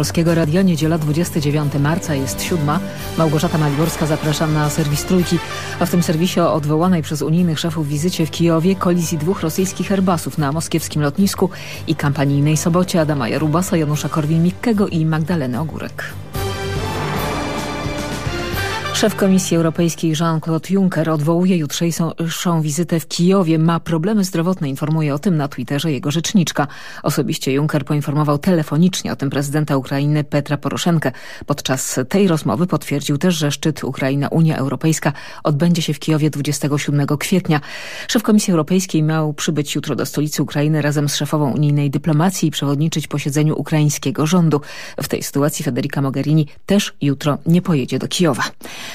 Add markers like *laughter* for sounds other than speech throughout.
Polskiego Radia, niedziela 29 marca, jest siódma. Małgorzata Maliborska, zapraszam na serwis Trójki. A w tym serwisie o odwołanej przez unijnych szefów wizycie w Kijowie, kolizji dwóch rosyjskich Airbusów na moskiewskim lotnisku i kampanijnej sobocie Adama Jarubasa, Janusza Korwin-Mikkego i Magdaleny Ogórek. Szef Komisji Europejskiej Jean-Claude Juncker odwołuje jutrzejszą wizytę w Kijowie. Ma problemy zdrowotne, informuje o tym na Twitterze jego rzeczniczka. Osobiście Juncker poinformował telefonicznie o tym prezydenta Ukrainy Petra Poroszenkę. Podczas tej rozmowy potwierdził też, że szczyt Ukraina-Unia Europejska odbędzie się w Kijowie 27 kwietnia. Szef Komisji Europejskiej miał przybyć jutro do stolicy Ukrainy razem z szefową unijnej dyplomacji i przewodniczyć posiedzeniu ukraińskiego rządu. W tej sytuacji Federica Mogherini też jutro nie pojedzie do Kijowa.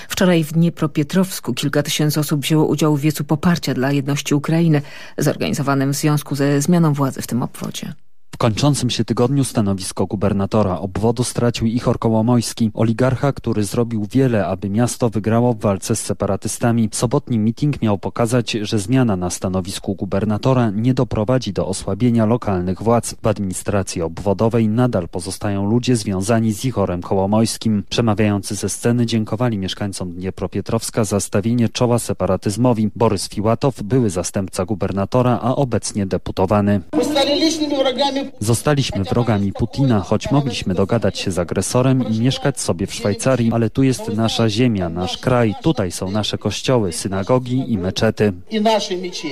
Wczoraj w Dniepropietrowsku kilka tysięcy osób wzięło udział w wiecu poparcia dla jedności Ukrainy, zorganizowanym w związku ze zmianą władzy w tym obwodzie. W kończącym się tygodniu stanowisko gubernatora obwodu stracił Ichor Kołomojski, oligarcha, który zrobił wiele, aby miasto wygrało w walce z separatystami. Sobotni miting miał pokazać, że zmiana na stanowisku gubernatora nie doprowadzi do osłabienia lokalnych władz. W administracji obwodowej nadal pozostają ludzie związani z Ichorem Kołomojskim. Przemawiający ze sceny dziękowali mieszkańcom Dniepropietrowska za stawienie czoła separatyzmowi. Borys Fiłatow, były zastępca gubernatora, a obecnie deputowany. Zostaliśmy wrogami Putina, choć mogliśmy dogadać się z agresorem i mieszkać sobie w Szwajcarii, ale tu jest nasza ziemia, nasz kraj, tutaj są nasze kościoły, synagogi i meczety.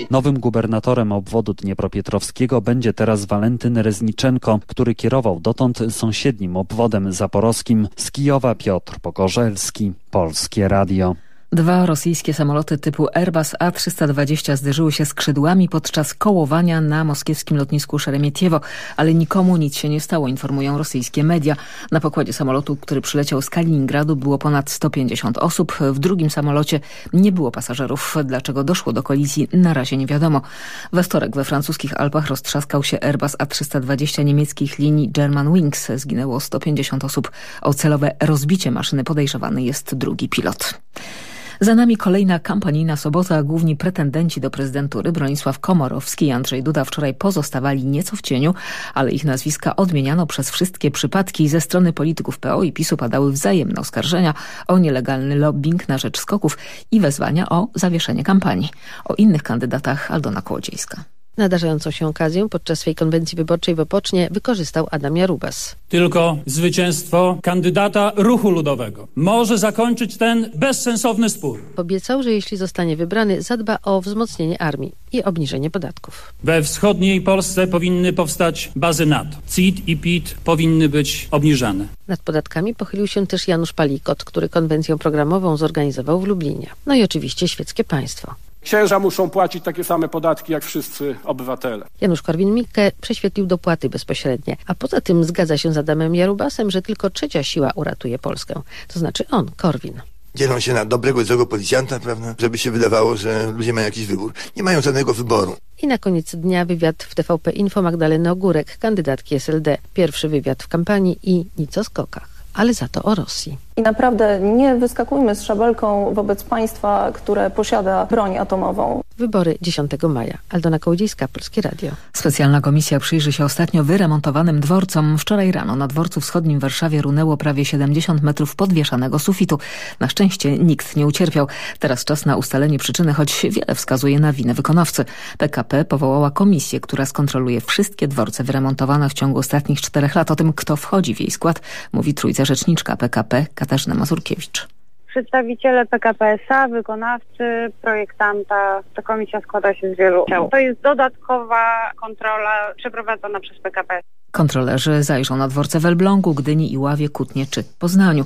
Nowym gubernatorem obwodu Dniepropietrowskiego będzie teraz Walentyn Rezniczenko, który kierował dotąd sąsiednim obwodem zaporowskim z Kijowa Piotr Pogorzelski, Polskie Radio. Dwa rosyjskie samoloty typu Airbus A320 zderzyły się skrzydłami podczas kołowania na moskiewskim lotnisku Szeremietiewo, ale nikomu nic się nie stało, informują rosyjskie media. Na pokładzie samolotu, który przyleciał z Kaliningradu było ponad 150 osób. W drugim samolocie nie było pasażerów. Dlaczego doszło do kolizji na razie nie wiadomo. We wtorek we francuskich Alpach roztrzaskał się Airbus A320 niemieckich linii German Wings. Zginęło 150 osób. O celowe rozbicie maszyny podejrzewany jest drugi pilot. Za nami kolejna kampanijna sobota, główni pretendenci do prezydentury Bronisław Komorowski i Andrzej Duda wczoraj pozostawali nieco w cieniu, ale ich nazwiska odmieniano przez wszystkie przypadki. Ze strony polityków PO i PiSu padały wzajemne oskarżenia o nielegalny lobbying na rzecz skoków i wezwania o zawieszenie kampanii. O innych kandydatach Aldona Kołodziejska. Nadarzającą się okazję podczas swej konwencji wyborczej w Opocznie wykorzystał Adam Jarubas. Tylko zwycięstwo kandydata ruchu ludowego może zakończyć ten bezsensowny spór. Obiecał, że jeśli zostanie wybrany, zadba o wzmocnienie armii i obniżenie podatków. We wschodniej Polsce powinny powstać bazy NATO. CIT i PIT powinny być obniżane. Nad podatkami pochylił się też Janusz Palikot, który konwencję programową zorganizował w Lublinie. No i oczywiście świeckie państwo. Księża muszą płacić takie same podatki jak wszyscy obywatele. Janusz Korwin-Mikke prześwietlił dopłaty bezpośrednie, a poza tym zgadza się z Adamem Jarubasem, że tylko trzecia siła uratuje Polskę. To znaczy on, Korwin. Dzielą się na dobrego i złego policjanta, prawda? Żeby się wydawało, że ludzie mają jakiś wybór. Nie mają żadnego wyboru. I na koniec dnia wywiad w TVP Info Magdaleny Ogórek, kandydatki SLD. Pierwszy wywiad w kampanii i nic o skokach, ale za to o Rosji. I naprawdę nie wyskakujmy z szabelką wobec państwa, które posiada broń atomową. Wybory 10 maja. Aldona Kołodziejska, Polskie Radio. Specjalna komisja przyjrzy się ostatnio wyremontowanym dworcom. Wczoraj rano na dworcu wschodnim w Warszawie runęło prawie 70 metrów podwieszanego sufitu. Na szczęście nikt nie ucierpiał. Teraz czas na ustalenie przyczyny, choć wiele wskazuje na winę wykonawcy. PKP powołała komisję, która skontroluje wszystkie dworce wyremontowane w ciągu ostatnich czterech lat. O tym, kto wchodzi w jej skład, mówi trójca rzeczniczka PKP Katarzyna Mazurkiewicz. Przedstawiciele PKP S.A., wykonawcy, projektanta. Ta komisja składa się z wielu ciał. To jest dodatkowa kontrola przeprowadzona przez PKP. Kontrolerzy zajrzą na dworce w Elblągu, Gdyni, Iławie, Kutnie czy Poznaniu.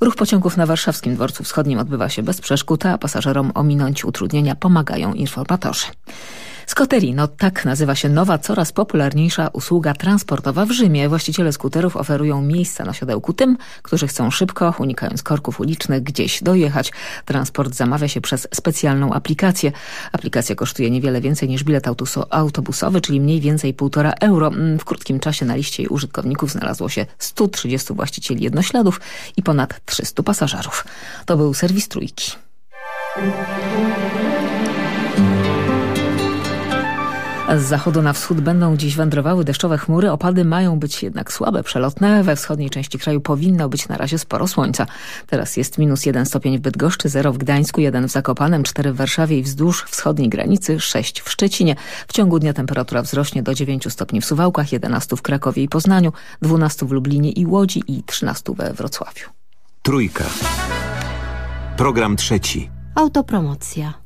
Ruch pociągów na warszawskim dworcu wschodnim odbywa się bez przeszkód, a pasażerom ominąć utrudnienia pomagają informatorzy. Skoterino, tak nazywa się nowa, coraz popularniejsza usługa transportowa w Rzymie. Właściciele skuterów oferują miejsca na siodełku tym, którzy chcą szybko, unikając korków ulicznych, gdzieś dojechać. Transport zamawia się przez specjalną aplikację. Aplikacja kosztuje niewiele więcej niż bilet autobusowy, czyli mniej więcej 1,5 euro. W krótkim czasie na liście jej użytkowników znalazło się 130 właścicieli jednośladów i ponad 300 pasażerów. To był serwis Trójki. Z zachodu na wschód będą dziś wędrowały deszczowe chmury. Opady mają być jednak słabe, przelotne. We wschodniej części kraju powinno być na razie sporo słońca. Teraz jest minus jeden stopień w Bydgoszczy, 0 w Gdańsku, 1 w Zakopanem, 4 w Warszawie i wzdłuż wschodniej granicy, 6 w Szczecinie. W ciągu dnia temperatura wzrośnie do 9 stopni w Suwałkach, 11 w Krakowie i Poznaniu, 12 w Lublinie i Łodzi i 13 we Wrocławiu. Trójka. Program trzeci. Autopromocja.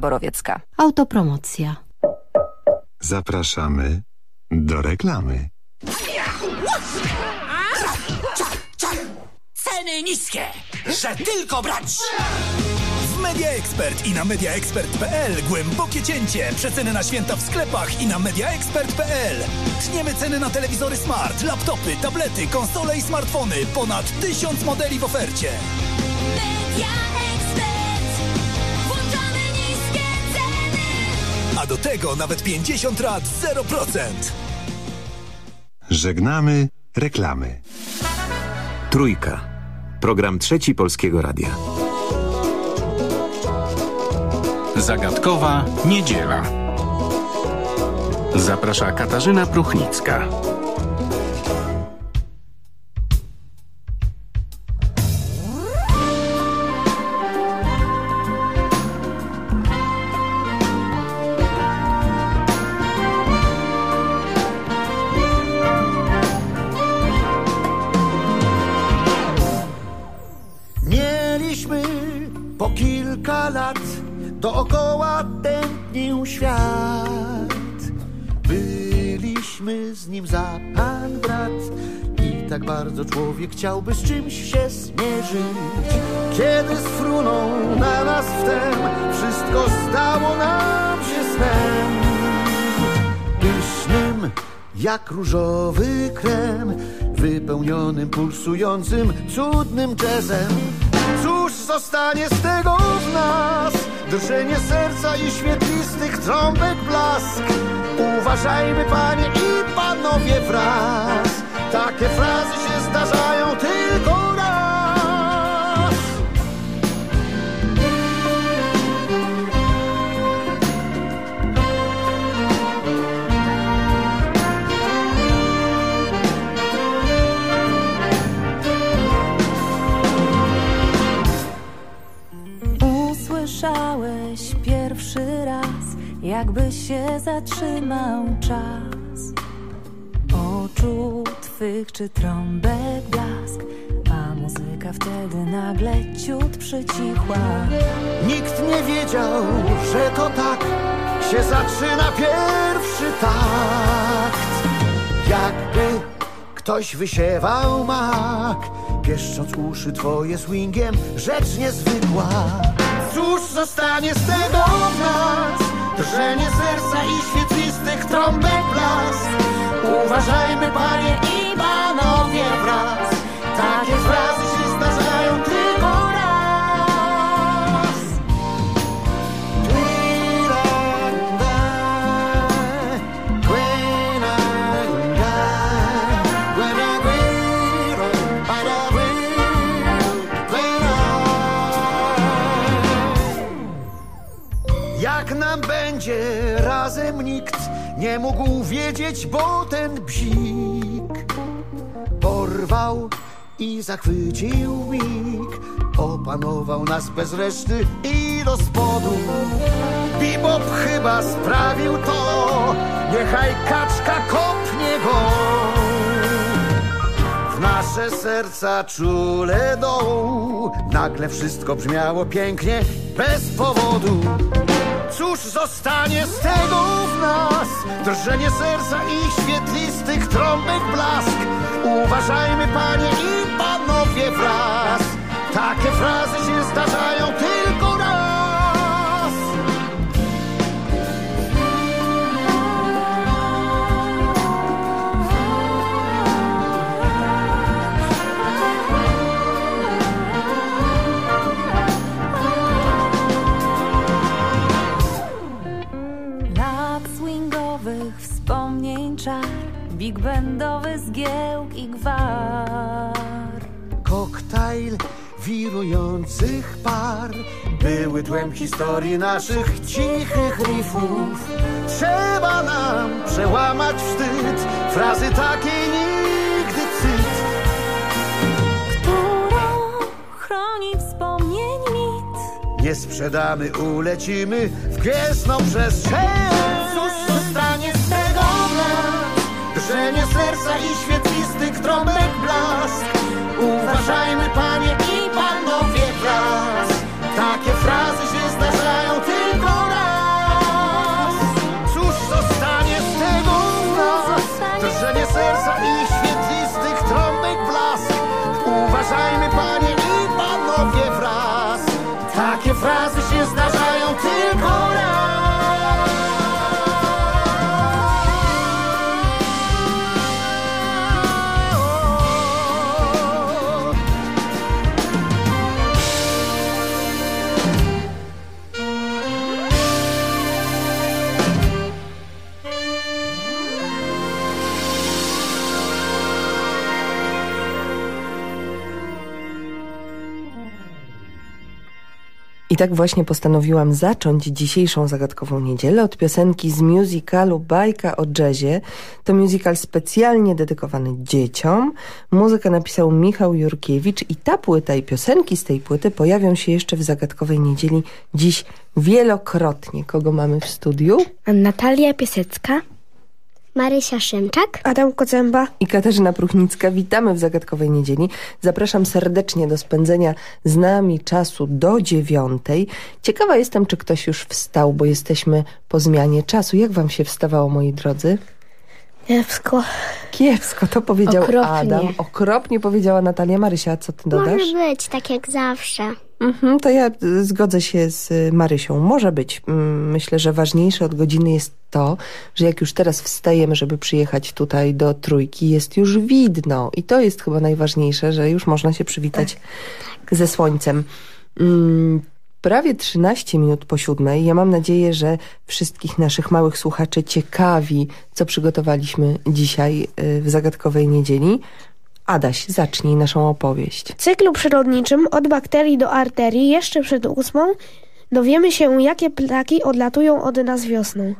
Borowiecka. Autopromocja. Zapraszamy do reklamy. Ceny niskie, że tylko brać! W Media Expert i na mediaexpert.pl głębokie cięcie. Przeceny na święta w sklepach i na mediaexpert.pl. Tniemy ceny na telewizory smart, laptopy, tablety, konsole i smartfony. Ponad tysiąc modeli w ofercie. Media A do tego nawet 50 lat 0%. Żegnamy reklamy. Trójka. Program trzeci Polskiego Radia. Zagadkowa niedziela. Zaprasza Katarzyna Pruchnicka. Bardzo człowiek chciałby z czymś się zmierzyć. Kiedy sfrunął na nas wtem, wszystko stało nam się snem. Pysznym jak różowy krem, wypełnionym pulsującym, cudnym jazzem. Cóż zostanie z tego w nas? Drżenie serca i świetlistych trąbek blask. Uważajmy, panie i panowie wraz. Takie frazy zdarzają tylko raz. Usłyszałeś pierwszy raz, jakby się zatrzymał czas. Oczu czy trąbek blask, a muzyka wtedy nagle ciut przycichła. Nikt nie wiedział, że to tak się zaczyna pierwszy takt. Jakby ktoś wysiewał mak, pieszcząc uszy twoje swingiem, rzecz niezwykła. Cóż zostanie z tego w nas? Drżenie serca i świetlistych trąbek blask. Uważajmy, panie i panowie wraz. Takie frazy się zdarzają tylko raz. Jak nam będzie razem nikt nie mógł wiedzieć, bo ten bzik porwał i zachwycił mig. Opanował nas bez reszty i do spodu. Bebop chyba sprawił to, niechaj kaczka kopnie go. W nasze serca czule dołu Nagle wszystko brzmiało pięknie, bez powodu Cóż zostanie z tego w nas? Drżenie serca i świetlistych trąbek blask Uważajmy panie i panowie wraz Takie frazy się zdarzają będowy zgiełk i gwar. Koktajl wirujących par były tłem historii naszych cichych riffów. Trzeba nam przełamać wstyd, frazy takie nigdy cyt. Która chroni wspomnień mit. Nie sprzedamy, ulecimy w gwiezdną przestrzeń. Drżenie serca i świetlistych trąbek blask. Uważajmy, panie i panowie wraz. Takie frazy się zdarzają tylko raz. Cóż zostanie z tego nas? Drżenie serca i świetlistych trąbek blask. Uważajmy, panie i panowie wraz. Takie frazy się zdarzają tylko raz. I tak właśnie postanowiłam zacząć dzisiejszą zagadkową niedzielę od piosenki z musicalu Bajka o jazzie. To musical specjalnie dedykowany dzieciom. Muzykę napisał Michał Jurkiewicz i ta płyta i piosenki z tej płyty pojawią się jeszcze w zagadkowej niedzieli dziś wielokrotnie. Kogo mamy w studiu? Natalia Piesecka. Marysia Szymczak. Adam Kocęba. i Katarzyna Pruchnicka. Witamy w Zagadkowej Niedzieli. Zapraszam serdecznie do spędzenia z nami czasu do dziewiątej. Ciekawa jestem, czy ktoś już wstał, bo jesteśmy po zmianie czasu. Jak wam się wstawało, moi drodzy? Kiepsko. Kiepsko, to powiedział Okropnie. Adam. Okropnie powiedziała Natalia. Marysia, co ty dodasz? Może być, tak jak zawsze. Mhm, to ja y, zgodzę się z y, Marysią. Może być. Mm, Myślę, że ważniejsze od godziny jest to, że jak już teraz wstajemy, żeby przyjechać tutaj do trójki, jest już widno. I to jest chyba najważniejsze, że już można się przywitać ze słońcem. Mm, Prawie 13 minut po siódmej. Ja mam nadzieję, że wszystkich naszych małych słuchaczy ciekawi, co przygotowaliśmy dzisiaj y, w Zagadkowej Niedzieli. Adaś, zacznij naszą opowieść. W cyklu przyrodniczym od bakterii do arterii jeszcze przed ósmą dowiemy się, jakie ptaki odlatują od nas wiosną.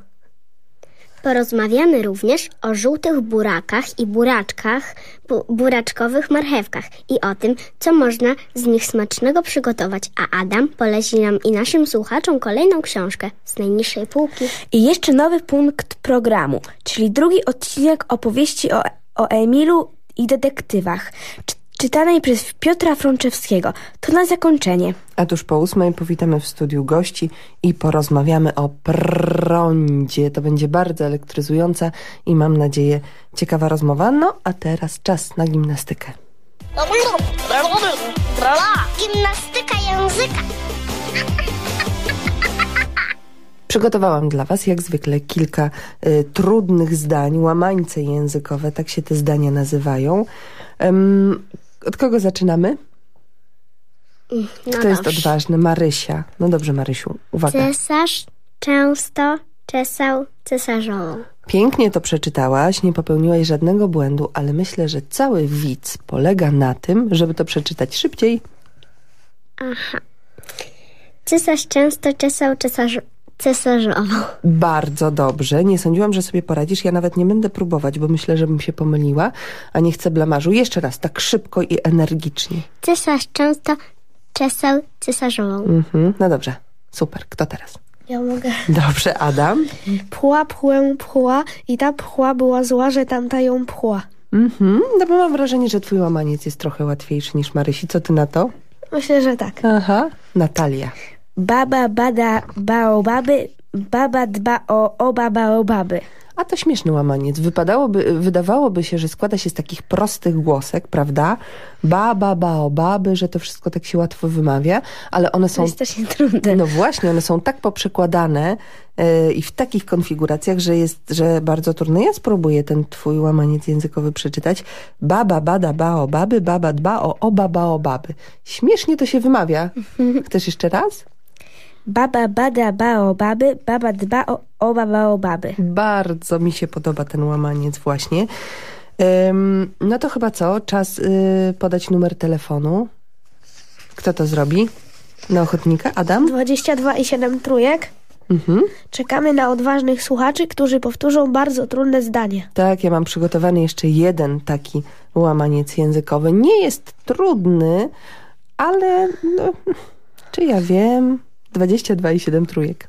Porozmawiamy również o żółtych burakach i buraczkach, bu buraczkowych marchewkach i o tym, co można z nich smacznego przygotować. A Adam poleci nam i naszym słuchaczom kolejną książkę z najniższej półki. I jeszcze nowy punkt programu, czyli drugi odcinek opowieści o, o Emilu i detektywach, czy, czytanej przez Piotra Frączewskiego. To na zakończenie. A tuż po ósmej powitamy w studiu gości i porozmawiamy o prądzie. To będzie bardzo elektryzująca i mam nadzieję ciekawa rozmowa. No a teraz czas na gimnastykę. Gimnastyka języka. Przygotowałam dla Was jak zwykle kilka y, trudnych zdań, łamańce językowe, tak się te zdania nazywają. Em, od kogo zaczynamy? No Kto jest dobrze. odważny? Marysia. No dobrze, Marysiu, uwaga. Cesarz często czesał cesarzową. Pięknie to przeczytałaś, nie popełniłaś żadnego błędu, ale myślę, że cały widz polega na tym, żeby to przeczytać szybciej. Aha. Cesarz często czesał cesarz cesarzową. Bardzo dobrze. Nie sądziłam, że sobie poradzisz. Ja nawet nie będę próbować, bo myślę, że bym się pomyliła, a nie chcę blamarzu. Jeszcze raz, tak szybko i energicznie. Cesarz często czesał cesarzową. Mhm. No dobrze, super. Kto teraz? Ja mogę. Dobrze, Adam. Pchła, pchłę, pchła i ta pchła była zła, że tamta ją pchła. Mhm. No bo mam wrażenie, że twój łamaniec jest trochę łatwiejszy niż Marysi. Co ty na to? Myślę, że tak. Aha. Natalia. Baba bada baobaby, baba dba o oba baobaby. A to śmieszny łamaniec. Wypadałoby, wydawałoby się, że składa się z takich prostych głosek, prawda? Baba, baobaby, że to wszystko tak się łatwo wymawia, ale one są... jest strasznie trudne. No właśnie, one są tak poprzekładane yy, i w takich konfiguracjach, że jest, że bardzo trudne. Ja spróbuję ten twój łamaniec językowy przeczytać. Baba, bada, baobaby, baba dba o oba baobaby. Śmiesznie to się wymawia. *laughs* Chcesz jeszcze raz? Baba bada baobaby, baba dba o oba baobaby. Bardzo mi się podoba ten łamaniec właśnie. Ym, no to chyba co? Czas y, podać numer telefonu. Kto to zrobi? Na ochotnika? Adam? 22 i 7 trójek. Mhm. Czekamy na odważnych słuchaczy, którzy powtórzą bardzo trudne zdanie. Tak, ja mam przygotowany jeszcze jeden taki łamaniec językowy. Nie jest trudny, ale no, czy ja wiem? 22 i 7 trójek.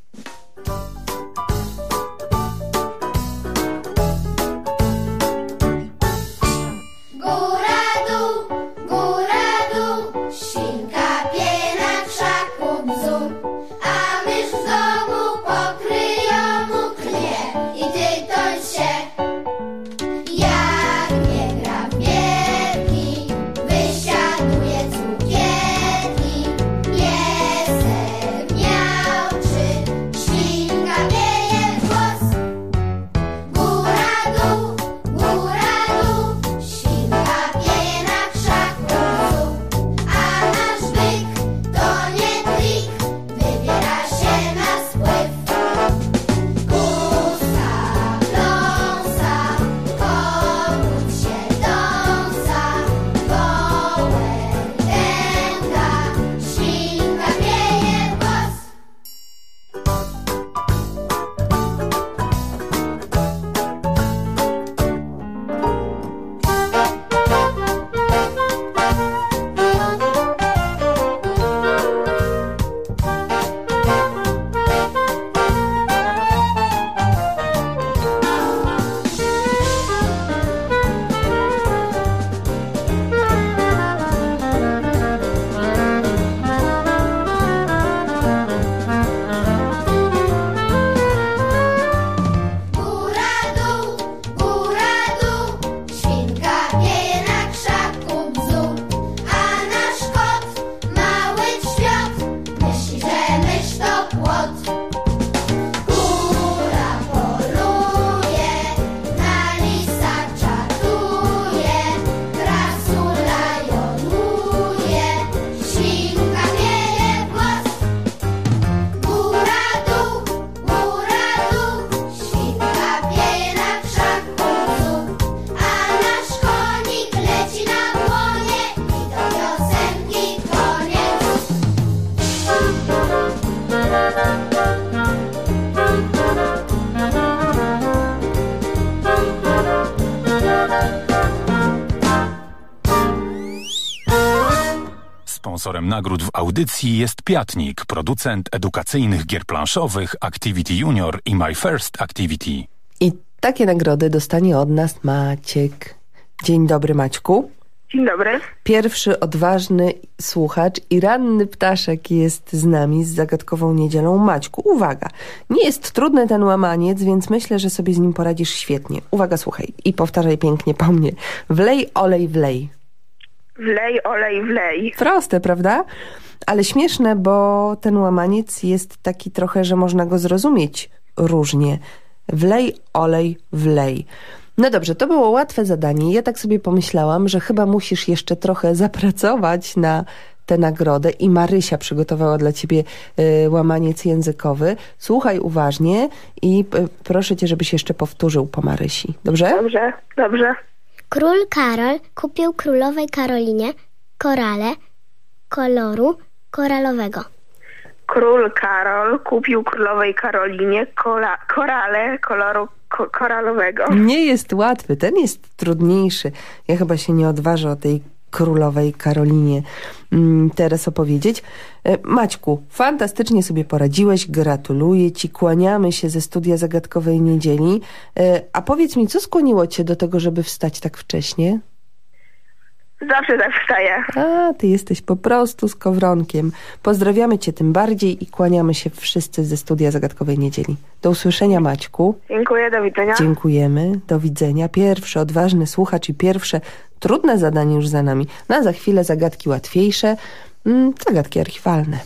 Sponsorem nagród w audycji jest Piatnik, producent edukacyjnych gier planszowych Activity Junior i My First Activity. I takie nagrody dostanie od nas Maciek. Dzień dobry Maćku. Dzień dobry. Pierwszy odważny słuchacz i ranny ptaszek jest z nami z zagadkową niedzielą. Maćku, uwaga, nie jest trudny ten łamaniec, więc myślę, że sobie z nim poradzisz świetnie. Uwaga, słuchaj i powtarzaj pięknie po mnie. Wlej, olej, wlej. Wlej, olej, wlej. Proste, prawda? Ale śmieszne, bo ten łamaniec jest taki trochę, że można go zrozumieć różnie. Wlej, olej, wlej. No dobrze, to było łatwe zadanie. Ja tak sobie pomyślałam, że chyba musisz jeszcze trochę *laughs* zapracować na tę nagrodę i Marysia przygotowała dla ciebie y, łamaniec językowy. Słuchaj uważnie i y, proszę cię, żebyś jeszcze powtórzył po Marysi. Dobrze? Dobrze, dobrze. Król Karol kupił królowej Karolinie korale koloru koralowego. Król Karol kupił królowej Karolinie kola, korale koloru ko, koralowego. Nie jest łatwy, ten jest trudniejszy. Ja chyba się nie odważę o tej królowej Karolinie mm, teraz opowiedzieć. E, Maćku, fantastycznie sobie poradziłeś, gratuluję ci, kłaniamy się ze studia Zagadkowej Niedzieli. E, A powiedz mi, co skłoniło cię do tego, żeby wstać tak wcześnie? Zawsze tak wstaję. A, ty jesteś po prostu skowronkiem. Pozdrawiamy cię tym bardziej i kłaniamy się wszyscy ze studia Zagadkowej Niedzieli. Do usłyszenia, Maćku. Dziękuję, do widzenia. Dziękujemy, do widzenia. Pierwszy odważny słuchacz i pierwsze trudne zadanie już za nami. No a za chwilę zagadki łatwiejsze, mm, zagadki archiwalne.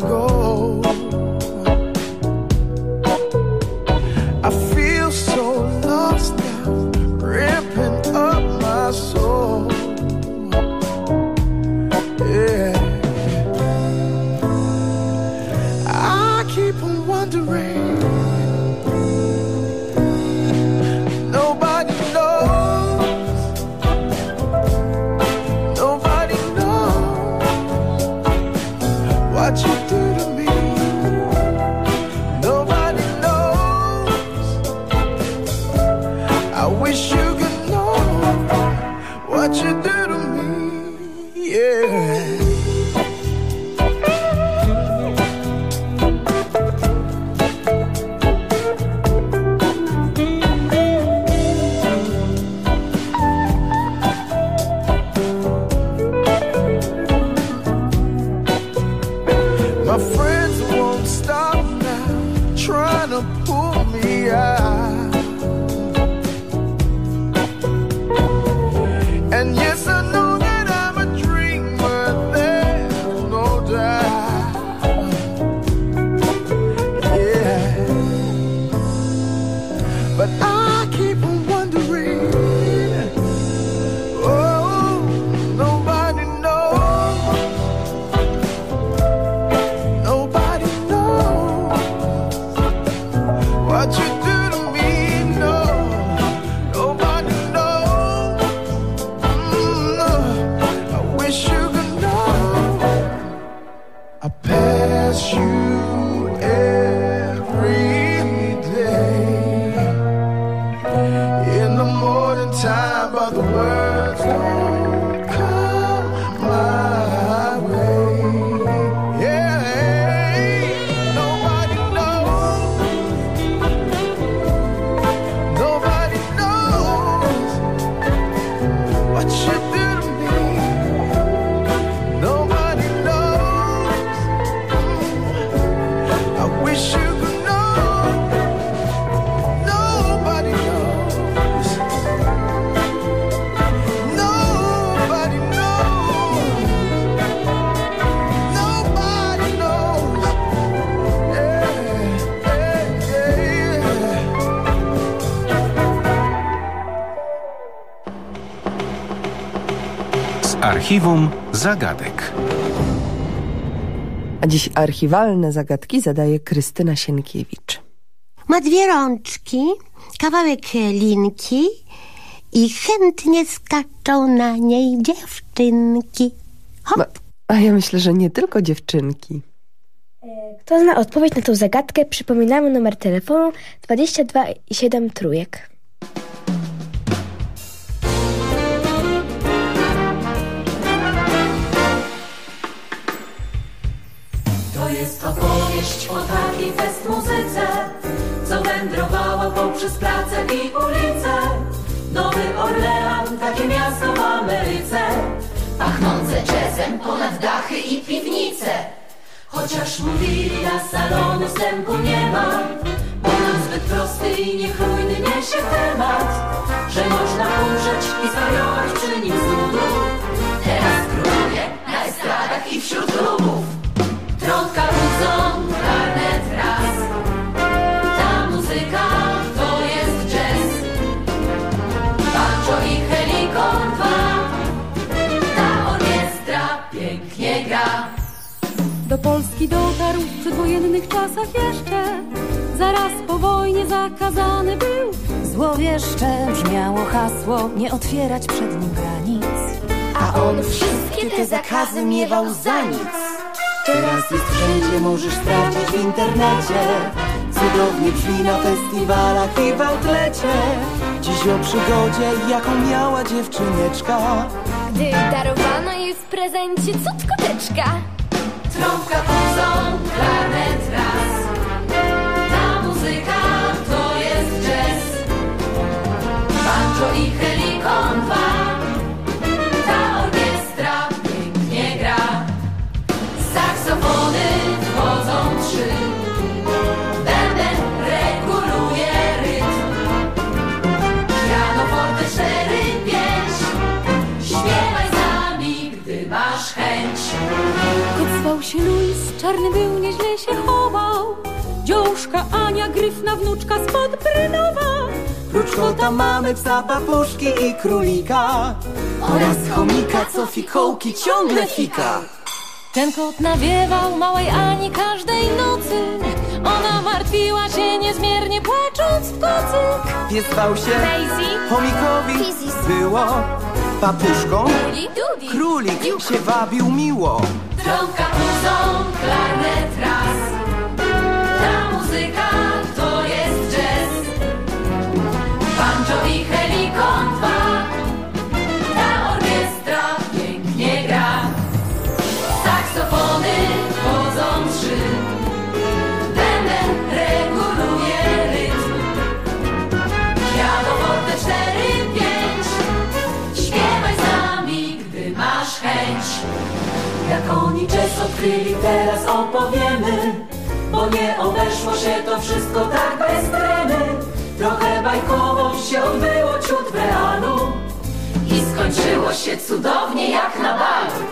go. I feel so lost now, ripping up my soul. Yeah. I keep on wondering. Nobody knows. Nobody knows what you archiwum zagadek. A dziś archiwalne zagadki zadaje Krystyna Sienkiewicz. Ma dwie rączki, kawałek linki i chętnie skaczą na niej dziewczynki. No, a ja myślę, że nie tylko dziewczynki. Kto zna odpowiedź na tą zagadkę, przypominamy numer telefonu 22 i 7 trójek. Opowieść o takiej fest muzyce, co wędrowała poprzez place i ulice. Nowy Orlean, takie miasto w Ameryce, pachnące jazzem ponad dachy i piwnice. Chociaż mówili na salonu wstępu nie ma, bo zbyt prosty i niechlujny niesie temat, że można umrzeć i zwariować przy nim z. Teraz króluje na estradach i wśród klubów. Trąbka budzą, Do Polski dotarł w przedwojennych czasach jeszcze. Zaraz po wojnie zakazany był. Złowieszcze brzmiało hasło nie otwierać przed nim granic. A on wszystkie te zakazy miewał za nic. Teraz jest wszędzie, możesz sprawdzić w internecie Cudownie brzmi na festiwalach i w outlecie Dziś o przygodzie, jaką miała dziewczyneczka Gdy darowana jest w prezencie cutkoteczka. Trąbka budzą, klarnet raz. Ta muzyka to jest jazz. Banjo i helikon się Luis, czarny był, nieźle się chował. Dziążka Ania, gryfna wnuczka spod Brynowa. Prócz kota mamy psa, papuszki i królika Oraz chomika, co fikołki ciągle fika Ten kot nawiewał małej Ani każdej nocy. Ona martwiła się niezmiernie, płacząc w kocy. Pies zwał się Daisy. chomikowi było Papuszką Duli, królik się wabił miło Trąbka budzą, klarnet raz. Ta muzyka Jak oni jazz odkryli, teraz opowiemy. Bo nie obeszło się to wszystko tak bez tremy. Trochę bajkowo się odbyło ciut w realu. I skończyło się cudownie jak na balu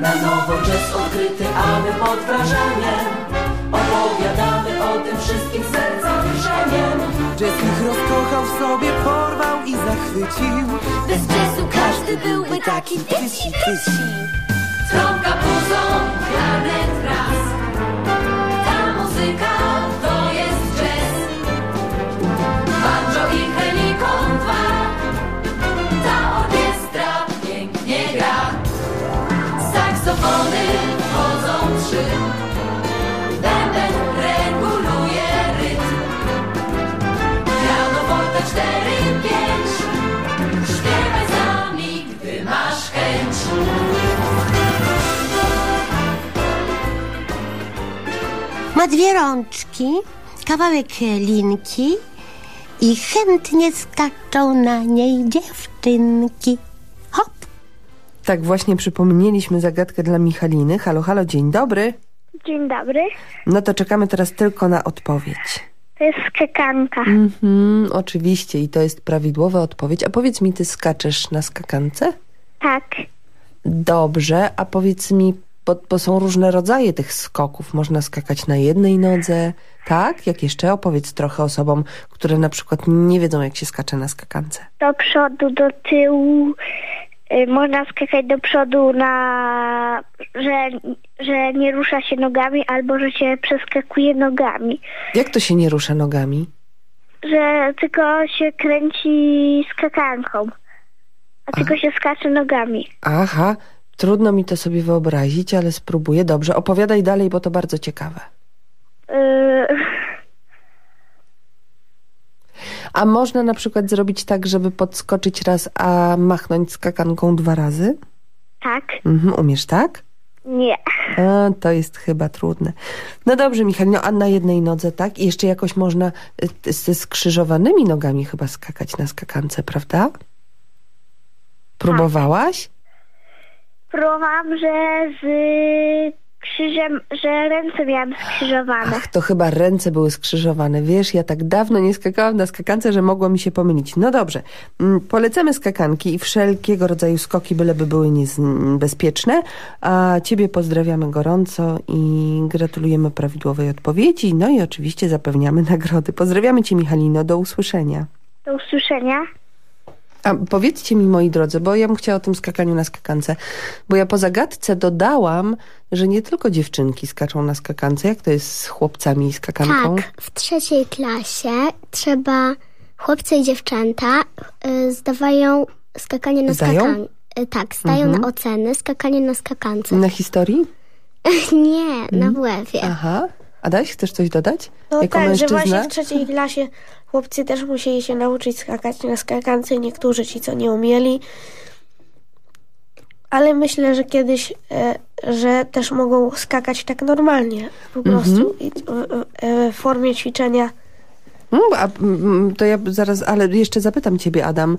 Na nowo jazz odkryty, a my pod wrażeniem Opowiadamy o tym wszystkim serca drzemiem Jazz ich rozkochał w sobie, porwał i zachwycił. Bez jazzu każdy byłby taki tyci, tyci Trąbka puzą, planet raz Ma dwie rączki, kawałek linki i chętnie skaczą na niej dziewczynki. Hop! Tak właśnie przypomnieliśmy zagadkę dla Michaliny. Halo, halo, dzień dobry. Dzień dobry. No to czekamy teraz tylko na odpowiedź. To jest skakanka. Mhm, oczywiście i to jest prawidłowa odpowiedź. A powiedz mi, ty skaczesz na skakance? Tak. Dobrze, a powiedz mi, bo, bo są różne rodzaje tych skoków. Można skakać na jednej nodze, tak? Jak jeszcze? Opowiedz trochę osobom, które na przykład nie wiedzą, jak się skacze na skakance. Do przodu, do tyłu. Y, Można skakać do przodu na, że, że nie rusza się nogami albo że się przeskakuje nogami. Jak to się nie rusza nogami? Że tylko się kręci skakanką, a tylko się skacze nogami. Aha, trudno mi to sobie wyobrazić, ale spróbuję. Dobrze, opowiadaj dalej, bo to bardzo ciekawe. Y, A można na przykład zrobić tak, żeby podskoczyć raz, a machnąć skakanką dwa razy? tak? Mhm, umiesz tak? Nie. A, to jest chyba trudne. No dobrze, Michał, no a na jednej nodze, tak? I jeszcze jakoś można y, ze skrzyżowanymi nogami chyba skakać na skakance, prawda? Próbowałaś? Próbowałam, że z krzyżem, że ręce miałam skrzyżowane. Ach, to chyba ręce były skrzyżowane. Wiesz, ja tak dawno nie skakałam na skakance, że mogło mi się pomylić. No dobrze, mm, polecamy skakanki i wszelkiego rodzaju skoki, byleby były niebezpieczne. A ciebie pozdrawiamy gorąco i gratulujemy prawidłowej odpowiedzi. No i oczywiście zapewniamy nagrody. Pozdrawiamy cię, Michalino. Do usłyszenia. Do usłyszenia. A powiedzcie mi, moi drodzy, bo ja bym chciała o tym skakaniu na skakance, bo ja po zagadce dodałam, że nie tylko dziewczynki skaczą na skakance. Jak to jest z chłopcami i skakanką? Tak, w trzeciej klasie trzeba, chłopcy i dziewczęta y, zdawają skakanie na Zdają? skakance. Tak, zdają Mhm. na oceny skakanie na skakance. Na historii? *laughs* Nie, Mhm. na WF-ie. Aha. Adaś, chcesz coś dodać? No jako tak, że mężczyzna? właśnie w trzeciej klasie chłopcy też musieli się nauczyć skakać na skakance, niektórzy ci, co nie umieli. Ale myślę, że kiedyś, e, że też mogą skakać tak normalnie, po Mhm. prostu e, w formie ćwiczenia. Mm, a, to ja zaraz, ale jeszcze zapytam ciebie, Adam.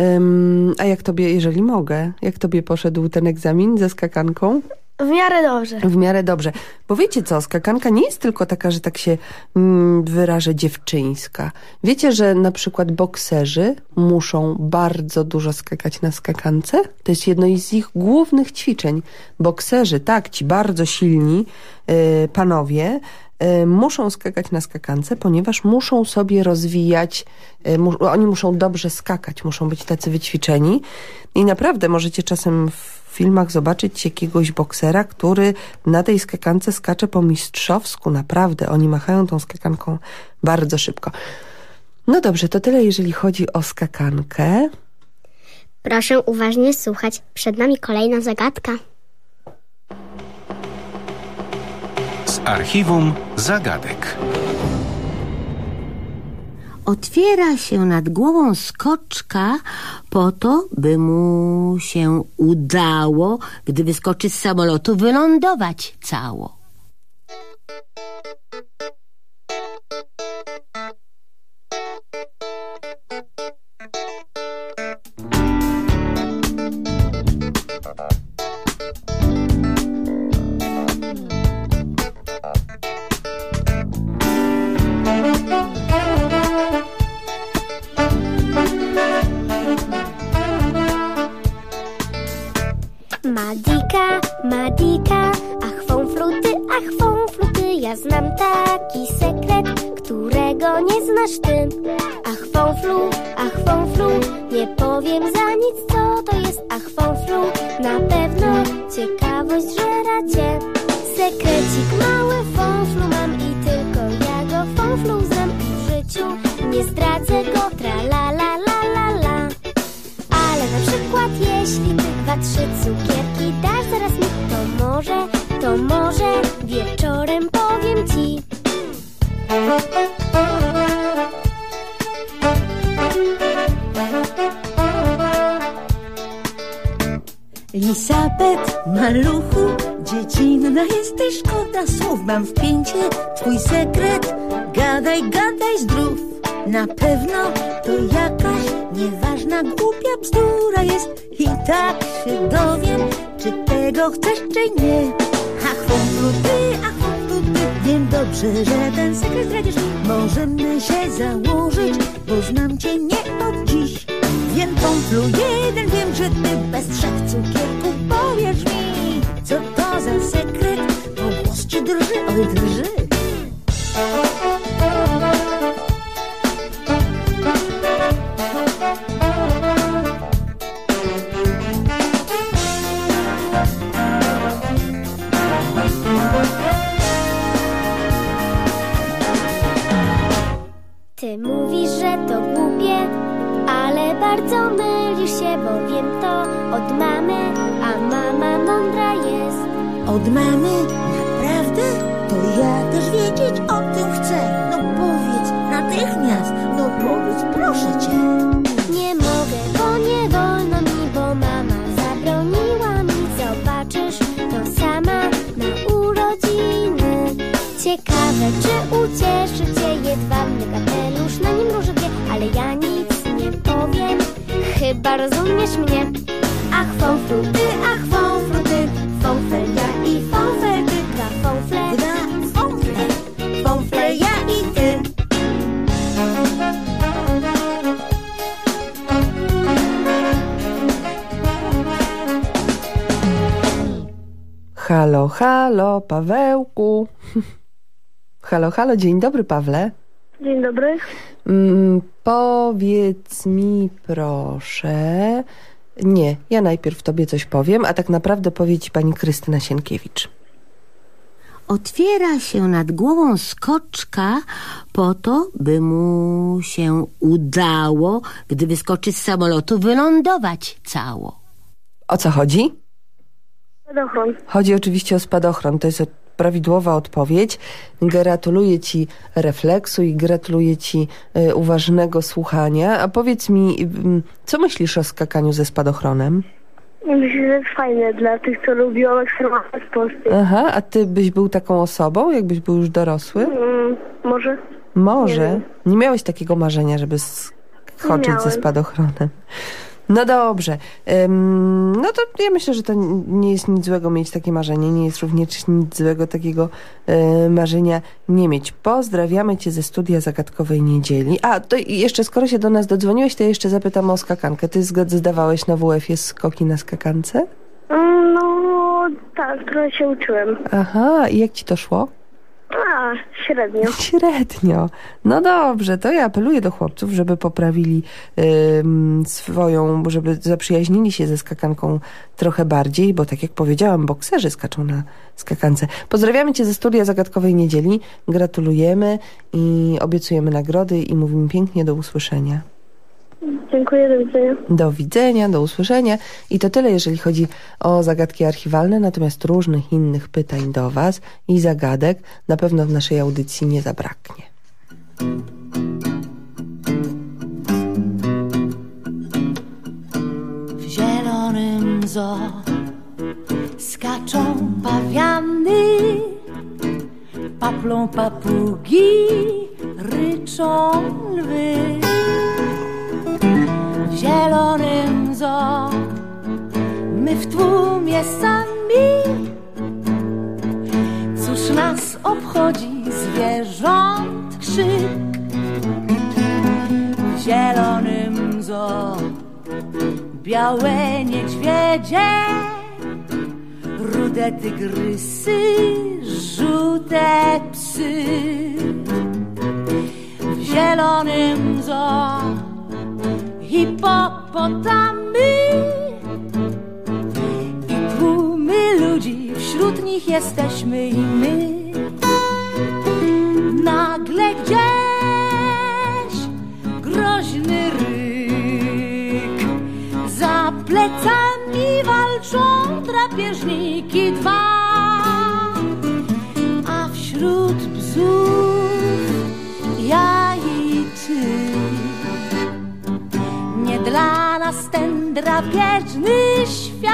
Ym, a jak tobie, jeżeli mogę, jak tobie poszedł ten egzamin ze skakanką? W miarę dobrze. W miarę dobrze. Bo wiecie co, skakanka nie jest tylko taka, że tak się mm, wyrażę dziewczyńska. Wiecie, że na przykład bokserzy muszą bardzo dużo skakać na skakance? To jest jedno z ich głównych ćwiczeń. Bokserzy, tak, ci bardzo silni y, panowie, muszą skakać na skakance, ponieważ muszą sobie rozwijać, y, oni muszą dobrze skakać, muszą być tacy wyćwiczeni. I naprawdę możecie czasem w filmach zobaczyć jakiegoś boksera, który na tej skakance skacze po mistrzowsku. Naprawdę, oni machają tą skakanką bardzo szybko. No dobrze, to tyle, jeżeli chodzi o skakankę. Proszę uważnie słuchać. Przed nami kolejna zagadka. Archiwum zagadek. Otwiera się nad głową skoczka po to, by mu się udało, gdy wyskoczy z samolotu, wylądować cało. Madika, ach fluty, ach fluty Ja znam taki sekret, którego nie znasz ty. Ach fąflu, ach fąflu Nie powiem za nic co to jest. Ach fąflu Na pewno ciekawość żera cię. Sekrecik mały fąflu mam i tylko ja go fąflu znam. I w życiu nie zdradzę go tra la la la la la. Ale na przykład jeśli ty dwa trzy cukierki to może, to może wieczorem powiem ci. Elisabet, maluchu, dziecinna jesteś, szkoda słów Mam w pięcie twój sekret, gadaj, gadaj zdrów Na pewno to jakaś nieważna, głupia bzdura jest I tak się dowiem, czy tego chcesz, czy nie. Ach, fąflu ty, ach, fąflu ty Wiem dobrze, że ten sekret zdradzisz. Możemy się założyć, bo znam cię nie od dziś. Wiem, fąflu jeden, wiem, że ty bez trzech cukierków powiesz mi Co to za sekret, bo głos ci drży, oj bardzo mylisz się, bo wiem to od mamy, a mama mądra jest. Od mamy? Naprawdę? To ja też wiedzieć o tym chcę No powiedz natychmiast, no powiedz proszę cię Nie mogę, bo nie wolno mi, bo mama zabroniła mi. Zobaczysz to sama na urodziny. Ciekawe, czy ucieszy cię jedwabny kapelusz, Chyba rozumiesz mnie. Ach, fąflu ty, ach, fąflu ty, fąfel ja i fąfel ty, dwa fąfle, dwa fąfle, fąfle ja i ty. Halo, halo, Pawełku. *laughs* Halo, halo, dzień dobry, Pawle. Dzień dobry. Mm, powiedz mi proszę. Nie, ja najpierw tobie coś powiem, a tak naprawdę powie ci pani Krystyna Sienkiewicz. Otwiera się nad głową skoczka po to, by mu się udało, gdy wyskoczy z samolotu, wylądować cało. O co chodzi? Spadochron. Chodzi oczywiście o spadochron. To jest prawidłowa odpowiedź. Gratuluję ci refleksu i gratuluję ci y, uważnego słuchania. A powiedz mi, y, co myślisz o skakaniu ze spadochronem? Myślę, że jest fajne dla tych, co lubią ekstremalne sporty. Aha, a ty byś był taką osobą, jakbyś był już dorosły? Mm, może? Może. Nie Nie, miałeś takiego marzenia, żeby skoczyć ze spadochronem. No dobrze. Ym, no to ja myślę, że to nie jest nic złego mieć takie marzenie. Nie jest również nic złego takiego y, marzenia nie mieć. Pozdrawiamy cię ze studia Zagadkowej Niedzieli. A, to jeszcze skoro się do nas dodzwoniłeś, to jeszcze zapytam o skakankę. Ty zdawałeś na WF-ie skoki na skakance? Mm, No, tak, trochę się uczyłem. Aha, i jak ci to szło? A, średnio. Średnio. No dobrze, to ja apeluję do chłopców, żeby poprawili ym, swoją, żeby zaprzyjaźnili się ze skakanką trochę bardziej, bo tak jak powiedziałam, bokserzy skaczą na skakance. Pozdrawiamy Cię ze studia Zagadkowej Niedzieli, gratulujemy i obiecujemy nagrody i mówimy pięknie do usłyszenia. Dziękuję, do widzenia. Do widzenia, do usłyszenia. I to tyle, jeżeli chodzi o zagadki archiwalne, natomiast różnych innych pytań do Was i zagadek na pewno w naszej audycji nie zabraknie. W zielonym zoo skaczą pawiany, paplą papugi, ryczą lwy. Zielonym zoo my w tłumie sami. Cóż nas obchodzi zwierząt krzyk? W zielonym zoo białe niedźwiedzie, rude tygrysy, żółte psy w zielonym zoo hipopotamy. I tłumy ludzi, wśród nich jesteśmy i my. Nagle gdzieś groźny ryk, za plecami walczą drapieżniki dwa, a wśród bzów ja nas ten drapieżny świat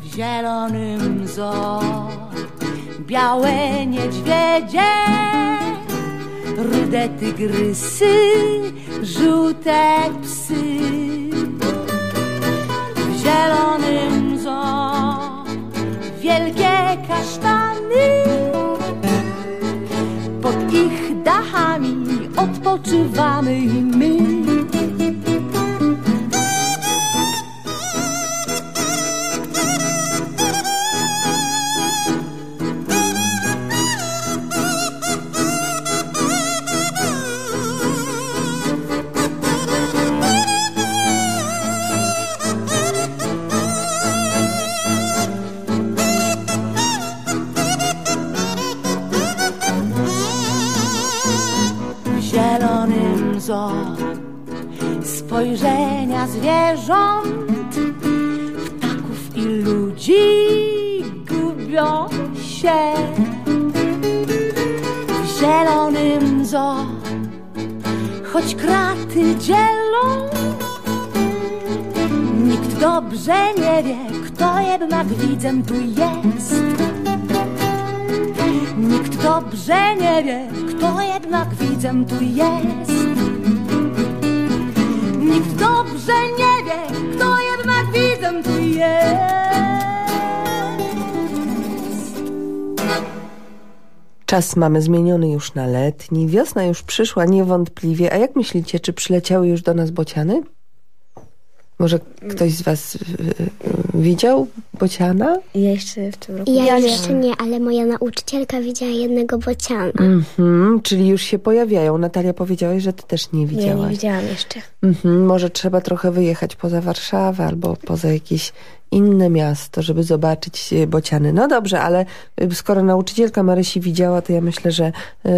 w zielonym zoo. Białe niedźwiedzie, rude tygrysy, żółte psy. W zielonym zoo wielkie kasztany, pod ich dachami odpoczywamy i my. Widzem tu jest. Nikt dobrze nie wie, kto jednak widzem tu jest. Nikt dobrze nie wie, kto jednak widzem tu jest. Czas mamy zmieniony już na letni, wiosna już przyszła niewątpliwie. A jak myślicie, czy przyleciały już do nas bociany? Może ktoś z was y, y, widział bociana? Ja jeszcze w tym roku. Ja, jeszcze nie, ale moja nauczycielka widziała jednego bociana. Mhm, czyli już się pojawiają. Natalia powiedziałaś, że ty też nie Nie, widziałaś. nie widziałam jeszcze. Mhm, może trzeba trochę wyjechać poza Warszawę albo poza jakieś inne miasto, żeby zobaczyć e, bociany. No dobrze, ale skoro nauczycielka Marysi widziała, to ja myślę, że y,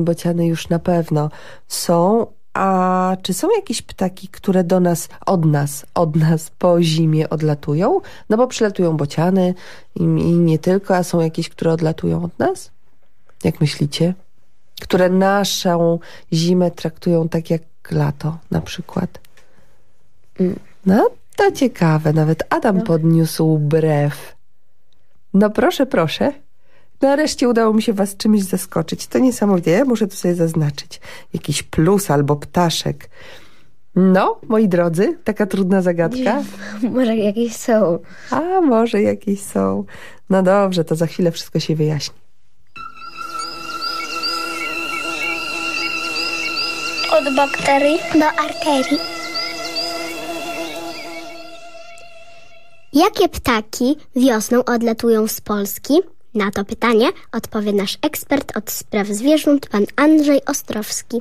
bociany już na pewno są. A czy są jakieś ptaki, które do nas, od nas, od nas po zimie odlatują? No bo przylatują bociany i, i nie tylko, a są jakieś, które odlatują od nas? Jak myślicie? Które naszą zimę traktują tak jak lato na przykład. No, to ciekawe. Nawet Adam podniósł brew. No proszę, proszę. Nareszcie udało mi się was czymś zaskoczyć. To niesamowite. Ja muszę tu sobie zaznaczyć. Jakiś plus albo ptaszek. No, moi drodzy, taka trudna zagadka. *laughs* Może jakieś są. A może jakieś są. No dobrze, to za chwilę wszystko się wyjaśni. Od bakterii do arterii. Jakie ptaki wiosną odlatują z Polski? Na to pytanie odpowie nasz ekspert od spraw zwierząt, pan Andrzej Ostrowski.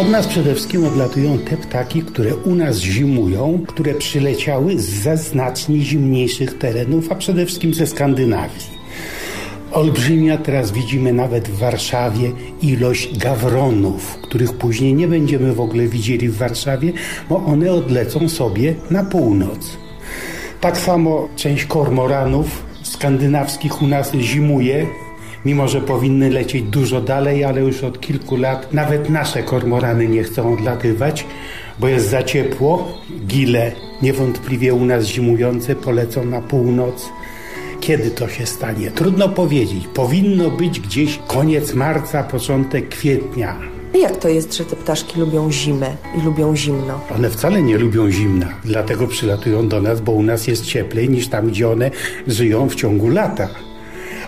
Od nas przede wszystkim odlatują te ptaki, które u nas zimują, które przyleciały ze znacznie zimniejszych terenów, a przede wszystkim ze Skandynawii. Olbrzymia teraz widzimy nawet w Warszawie ilość gawronów, których później nie będziemy w ogóle widzieli w Warszawie, bo one odlecą sobie na północ. Tak samo część kormoranów skandynawskich u nas zimuje, mimo że powinny lecieć dużo dalej, ale już od kilku lat nawet nasze kormorany nie chcą odlatywać, bo jest za ciepło. Gile niewątpliwie u nas zimujące polecą na północ. Kiedy to się stanie? Trudno powiedzieć. Powinno być gdzieś koniec marca, początek kwietnia. Jak to jest, że te ptaszki lubią zimę i lubią zimno? One wcale nie lubią zimna, dlatego przylatują do nas, bo u nas jest cieplej niż tam, gdzie one żyją w ciągu lata.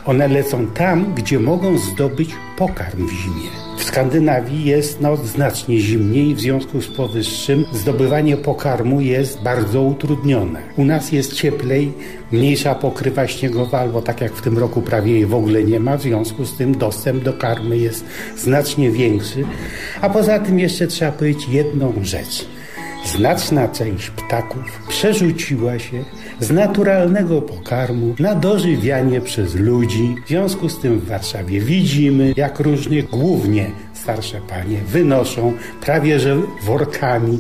One lecą tam, gdzie mogą zdobyć pokarm w zimie. W Skandynawii jest no, znacznie zimniej, w związku z powyższym zdobywanie pokarmu jest bardzo utrudnione. U nas jest cieplej, mniejsza pokrywa śniegowa, albo tak jak w tym roku prawie jej w ogóle nie ma, w związku z tym dostęp do karmy jest znacznie większy. A poza tym jeszcze trzeba powiedzieć jedną rzecz. Znaczna część ptaków przerzuciła się z naturalnego pokarmu na dożywianie przez ludzi. W związku z tym w Warszawie widzimy, jak różnie, głównie starsze panie, wynoszą prawie że workami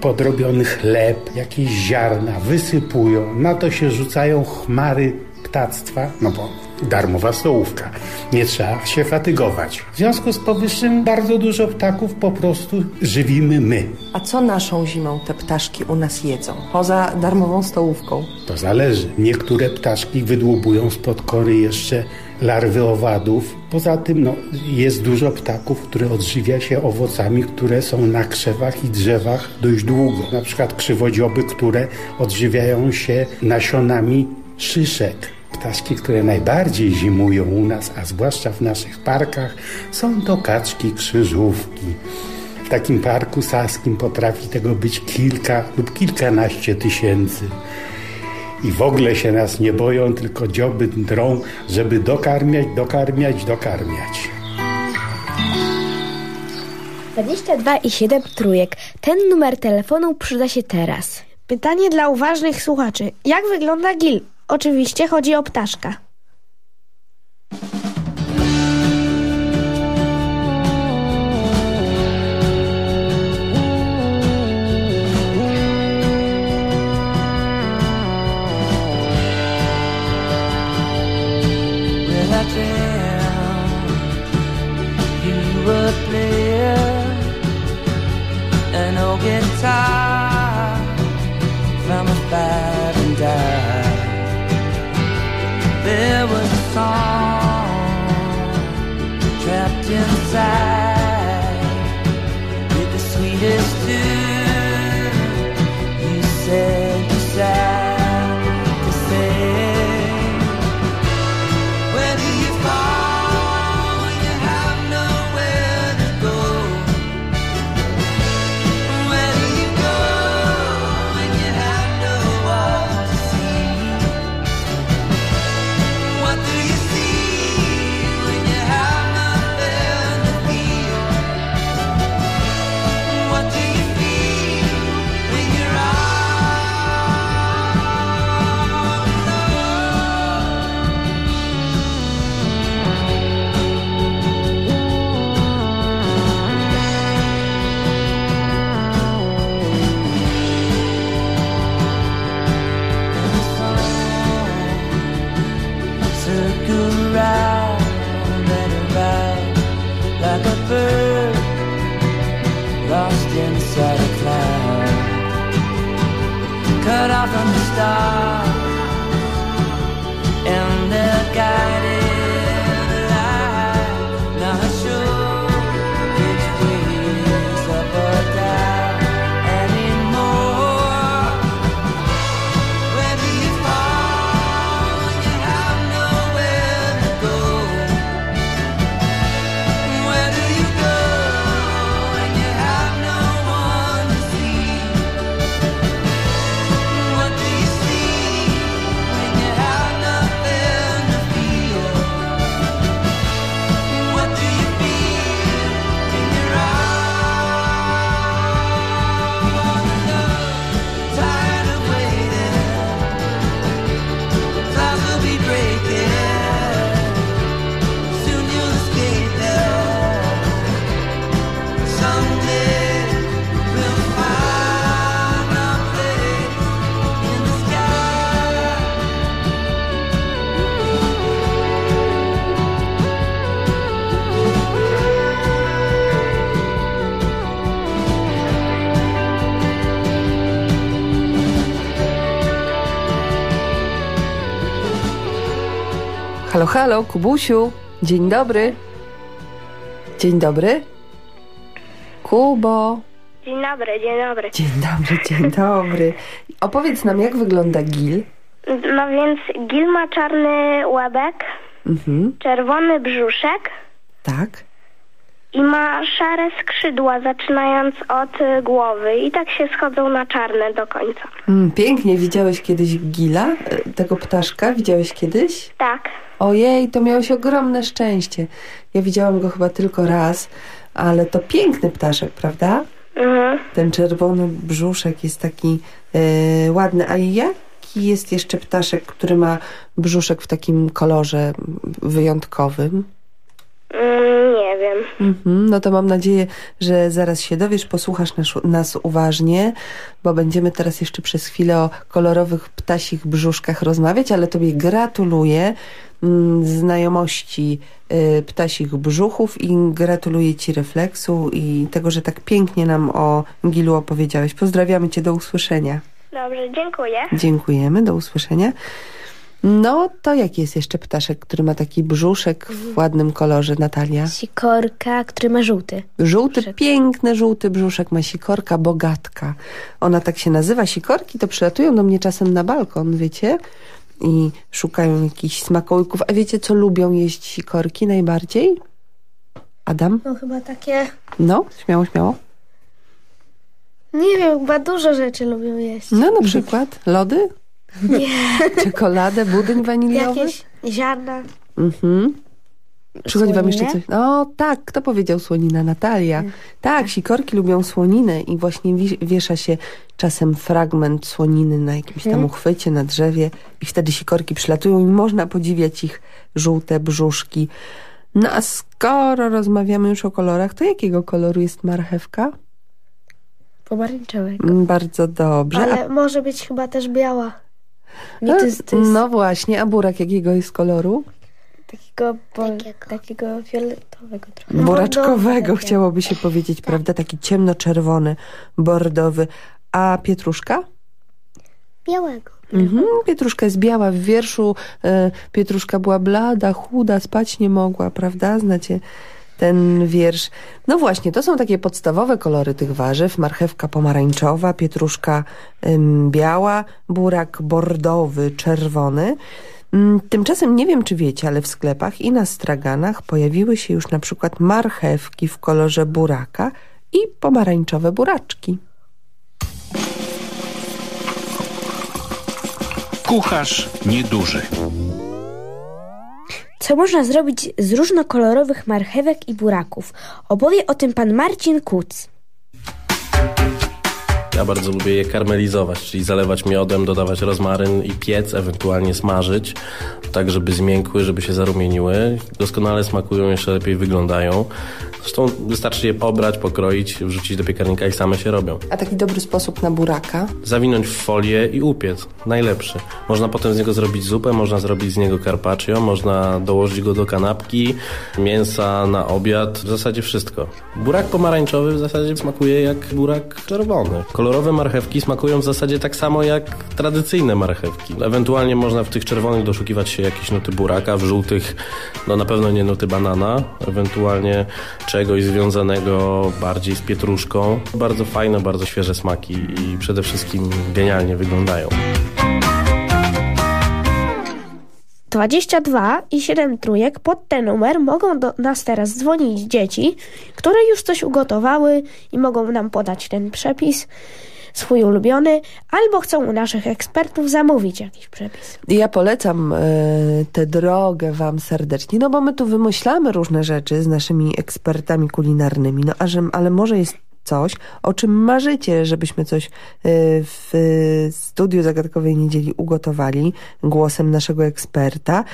podrobiony chleb, jakieś ziarna, wysypują. Na to się rzucają chmary ptactwa, no bo darmowa stołówka. Nie trzeba się fatygować. W związku z powyższym bardzo dużo ptaków po prostu żywimy my. A co naszą zimą te ptaszki u nas jedzą? Poza darmową stołówką. To zależy. Niektóre ptaszki wydłubują spod kory jeszcze larwy owadów. Poza tym no, jest dużo ptaków, które odżywia się owocami, które są na krzewach i drzewach dość długo. Na przykład krzywodzioby, które odżywiają się nasionami szyszek. Ptaszki, które najbardziej zimują u nas, a zwłaszcza w naszych parkach, są to kaczki krzyżówki. W takim parku saskim potrafi tego być kilka lub kilkanaście tysięcy. I w ogóle się nas nie boją, tylko dzioby drą, żeby dokarmiać, dokarmiać, dokarmiać. 22 i 7 trójek. Ten numer telefonu przyda się teraz. Pytanie dla uważnych słuchaczy. Jak wygląda gil? Oczywiście chodzi o ptaszka. Halo, halo, Kubusiu. Dzień dobry. Dzień dobry. Kubo. Dzień dobry, dzień dobry. Dzień dobry, dzień dobry. Opowiedz nam, jak wygląda gil. No więc Gil ma czarny łebek, Mhm. czerwony brzuszek Tak. I ma szare skrzydła, zaczynając od y, głowy i tak się schodzą na czarne do końca. Mm, pięknie. Widziałeś kiedyś gila, e, tego ptaszka? Widziałeś kiedyś? Tak. Ojej, to miałeś ogromne szczęście. Ja widziałam go chyba tylko raz, ale to piękny ptaszek, prawda? Mhm. Ten czerwony brzuszek jest taki e, ładny. A jaki jest jeszcze ptaszek, który ma brzuszek w takim kolorze wyjątkowym? Mm, nie wiem. Mhm, no to mam nadzieję, że zaraz się dowiesz, posłuchasz nas, nas uważnie, bo będziemy teraz jeszcze przez chwilę o kolorowych ptasich brzuszkach rozmawiać, ale tobie gratuluję mm, znajomości y, ptasich brzuchów i gratuluję ci refleksu i tego, że tak pięknie nam o Gilu opowiedziałeś. Pozdrawiamy cię, do usłyszenia. Dobrze, dziękuję. Dziękujemy, do usłyszenia. No, to jaki jest jeszcze ptaszek, który ma taki brzuszek w ładnym kolorze, Natalia? Sikorka, który ma żółty. Żółty, piękny żółty brzuszek ma sikorka bogatka. Ona tak się nazywa. Sikorki to przylatują do mnie czasem na balkon, wiecie? I szukają jakichś smakołyków. A wiecie, co lubią jeść sikorki najbardziej? Adam? No chyba takie... No, śmiało, śmiało. Nie wiem, chyba dużo rzeczy lubią jeść. No, na przykład lody? Nie. *laughs* Czekoladę, budyń waniliowy? Jakieś ziarna. Mhm. Przychodzi wam jeszcze coś? O, tak, kto powiedział słonina? Natalia. Tak, sikorki lubią słoninę i właśnie wi- wiesza się czasem fragment słoniny na jakimś tam Mhm. uchwycie, na drzewie i wtedy sikorki przylatują i można podziwiać ich żółte brzuszki. No a skoro rozmawiamy już o kolorach, to jakiego koloru jest marchewka? Pomarańczowego. Mm, Bardzo dobrze. Ale może być chyba też biała. A, Nie, to jest, to jest No właśnie, a burak jakiego jest koloru? takiego, bol, takiego fioletowego trochę. Buraczkowego chciałoby się powiedzieć, prawda? Taki ciemnoczerwony, bordowy. A pietruszka? Białego. Mhm, pietruszka jest biała. W wierszu e, pietruszka była blada, chuda, spać nie mogła, prawda? Znacie ten wiersz. No właśnie, to są takie podstawowe kolory tych warzyw. Marchewka pomarańczowa, pietruszka ym, biała, burak bordowy, czerwony. Mm, Tymczasem nie wiem, czy wiecie, ale w sklepach i na straganach pojawiły się już na przykład marchewki w kolorze buraka i pomarańczowe buraczki. Kucharz nieduży. Co można zrobić z różnokolorowych marchewek i buraków? Opowie o tym pan Marcin Kuc. Ja bardzo lubię je karmelizować, czyli zalewać miodem, dodawać rozmaryn i piec, ewentualnie smażyć, tak żeby zmiękły, żeby się zarumieniły. Doskonale smakują, jeszcze lepiej wyglądają. Zresztą wystarczy je pobrać, pokroić, wrzucić do piekarnika i same się robią. A taki dobry sposób na buraka? Zawinąć w folię i upiec. Najlepszy. Można potem z niego zrobić zupę, można zrobić z niego carpaccio, można dołożyć go do kanapki, mięsa na obiad, w zasadzie wszystko. Burak pomarańczowy w zasadzie smakuje jak burak czerwony. Kolorowe marchewki smakują w zasadzie tak samo jak tradycyjne marchewki. Ewentualnie można w tych czerwonych doszukiwać się jakieś nuty buraka, w żółtych no na pewno nie nuty banana, ewentualnie czegoś związanego bardziej z pietruszką. Bardzo fajne, bardzo świeże smaki i przede wszystkim genialnie wyglądają. 22 i 7 trójek pod ten numer mogą do nas teraz dzwonić dzieci, które już coś ugotowały i mogą nam podać ten przepis swój ulubiony, albo chcą u naszych ekspertów zamówić jakiś przepis. Ja polecam e, tę drogę wam serdecznie, no bo my tu wymyślamy różne rzeczy z naszymi ekspertami kulinarnymi, no a że, ale może jest coś, o czym marzycie, żebyśmy coś e, w studiu Zagadkowej Niedzieli ugotowali głosem naszego eksperta,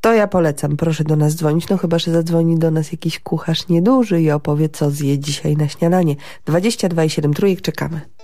to ja polecam, proszę do nas dzwonić, no chyba, że zadzwoni do nas jakiś kucharz nieduży i opowie, co zje dzisiaj na śniadanie. 22 i 7 trójek, czekamy.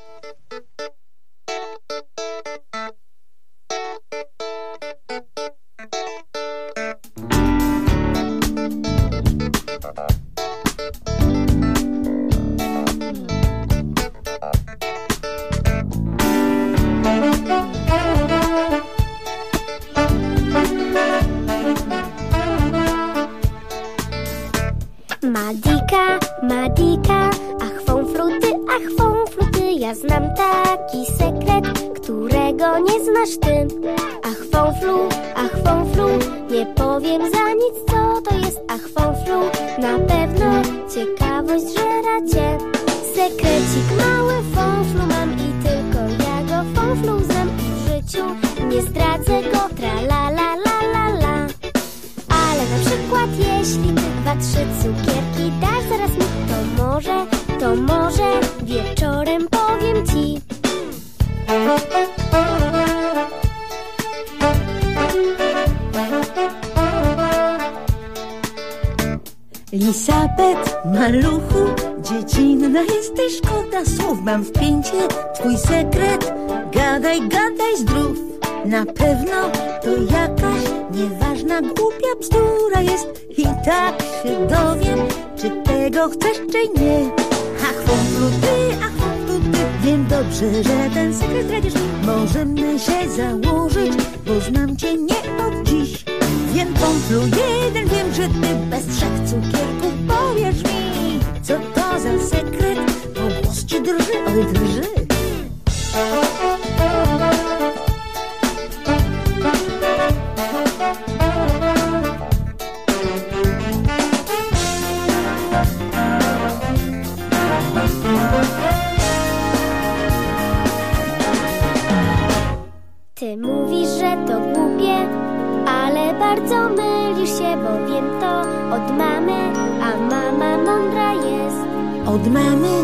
odmeny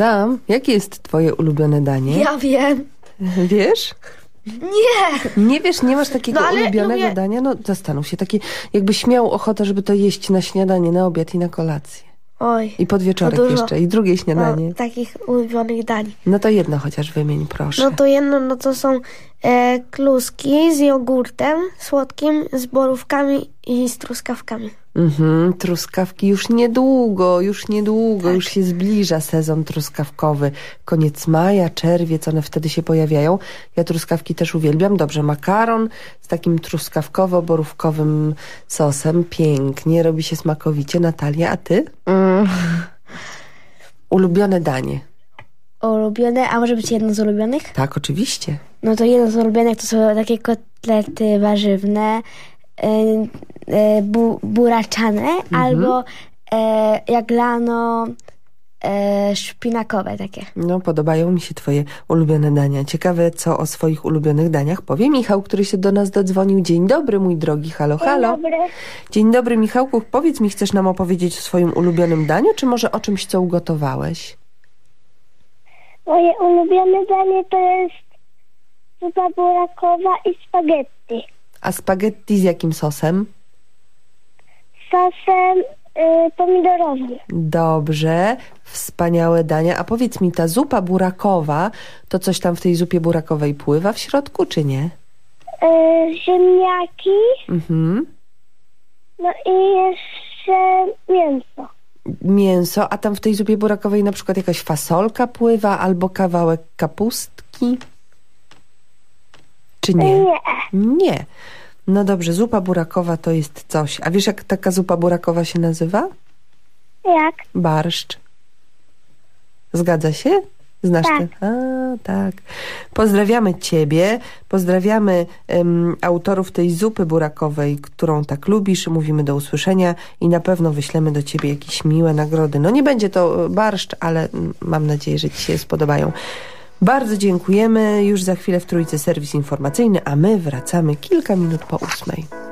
Adam, jakie jest twoje ulubione danie? Ja wiem. Wiesz? Nie! Nie wiesz, nie masz takiego No, ulubionego lubię- dania? No zastanów się, takie jakbyś miał ochotę, żeby to jeść na śniadanie, na obiad i na kolację. Oj. I podwieczorek dużo. jeszcze, i drugie śniadanie. No, takich ulubionych dań. No to jedno chociaż wymień, proszę. No to jedno, no to są e, kluski z jogurtem słodkim, z borówkami i z truskawkami. Mhm, truskawki już niedługo, już niedługo, Tak. już się zbliża sezon truskawkowy. Koniec maja, czerwiec, one wtedy się pojawiają. Ja truskawki też uwielbiam. Dobrze, makaron z takim truskawkowo-borówkowym sosem. Pięknie, robi się smakowicie. Natalia, a ty? Mm. Ulubione danie. Ulubione, a może być jedno z ulubionych? Tak, oczywiście. No to jedno z ulubionych to są takie kotlety warzywne, bu, buraczane Mhm. albo e, jaglano e, szpinakowe takie. No, podobają mi się twoje ulubione dania. Ciekawe, co o swoich ulubionych daniach powie Michał, który się do nas dodzwonił. Dzień dobry, mój drogi. Halo, halo. dobry. Dzień dobry, Michałku. Powiedz mi, chcesz nam opowiedzieć o swoim ulubionym daniu, czy może o czymś, co ugotowałeś? Moje ulubione danie to jest zupa burakowa i spaghetti. A spaghetti z jakim sosem? Sosem y, pomidorowym. Dobrze, wspaniałe dania. A powiedz mi, ta zupa burakowa, to coś tam w tej zupie burakowej pływa w środku, czy nie? Y, ziemniaki, Mhm. no i jeszcze mięso. Mięso, a tam w tej zupie burakowej na przykład jakaś fasolka pływa albo kawałek kapustki? Czy nie? Nie. Nie. No dobrze, zupa burakowa to jest coś. A wiesz, jak taka zupa burakowa się nazywa? Jak? Barszcz. Zgadza się? Znasz Tak. ten? A, tak. Pozdrawiamy Ciebie, pozdrawiamy em, autorów tej zupy burakowej, którą tak lubisz. Mówimy do usłyszenia i na pewno wyślemy do Ciebie jakieś miłe nagrody. No nie będzie to e, barszcz, ale mm, mam nadzieję, że Ci się spodobają. Bardzo dziękujemy. Już za chwilę w Trójce serwis informacyjny, a my wracamy kilka minut po ósmej.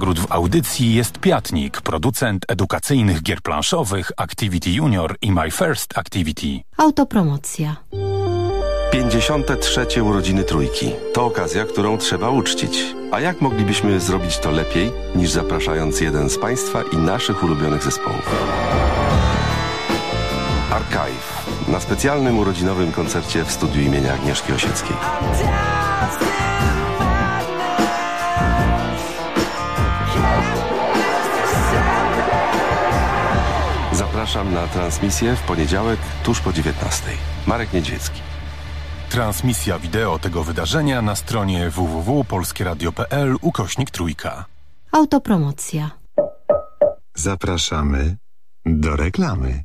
Nagród w audycji jest Piatnik, producent edukacyjnych gier planszowych Activity Junior i My First Activity. Autopromocja. 53. urodziny trójki. To okazja, którą trzeba uczcić. A jak moglibyśmy zrobić to lepiej, niż zapraszając jeden z Państwa i naszych ulubionych zespołów? Archive na specjalnym urodzinowym koncercie w studiu imienia Agnieszki Osieckiej. Zapraszam na transmisję w poniedziałek tuż po 19. Marek Niedźwiecki. Transmisja wideo tego wydarzenia na stronie www.polskieradio.pl ukośnik trójka. Autopromocja. Zapraszamy do reklamy.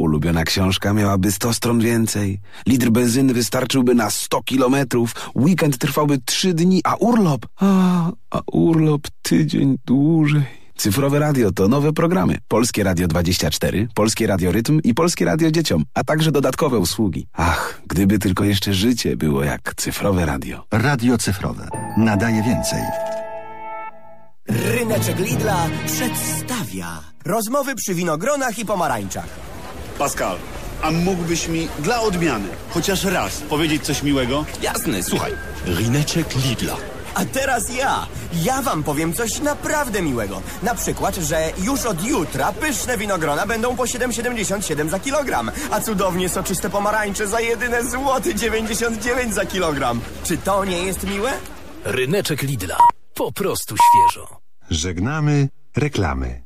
ulubiona książka miałaby 100 stron więcej, litr benzyny wystarczyłby na 100 kilometrów, weekend trwałby 3 dni, a urlop, a, a urlop tydzień dłużej. Cyfrowe radio to nowe programy. Polskie Radio 24, Polskie Radio Rytm i Polskie Radio Dzieciom, a także dodatkowe usługi. Ach, gdyby tylko jeszcze życie było jak cyfrowe radio. Radio cyfrowe. Nadaje więcej. Ryneczek Lidla przedstawia rozmowy przy winogronach i pomarańczach. Pascal, a mógłbyś mi dla odmiany chociaż raz powiedzieć coś miłego? Jasne, słuchaj. Ryneczek Lidla. A teraz ja. Ja wam powiem coś naprawdę miłego. Na przykład, że już od jutra pyszne winogrona będą po 7,77 za kilogram, a cudownie soczyste pomarańcze za jedyne złoty 99 za kilogram. Czy to nie jest miłe? Ryneczek Lidla. Po prostu świeżo. Żegnamy reklamy.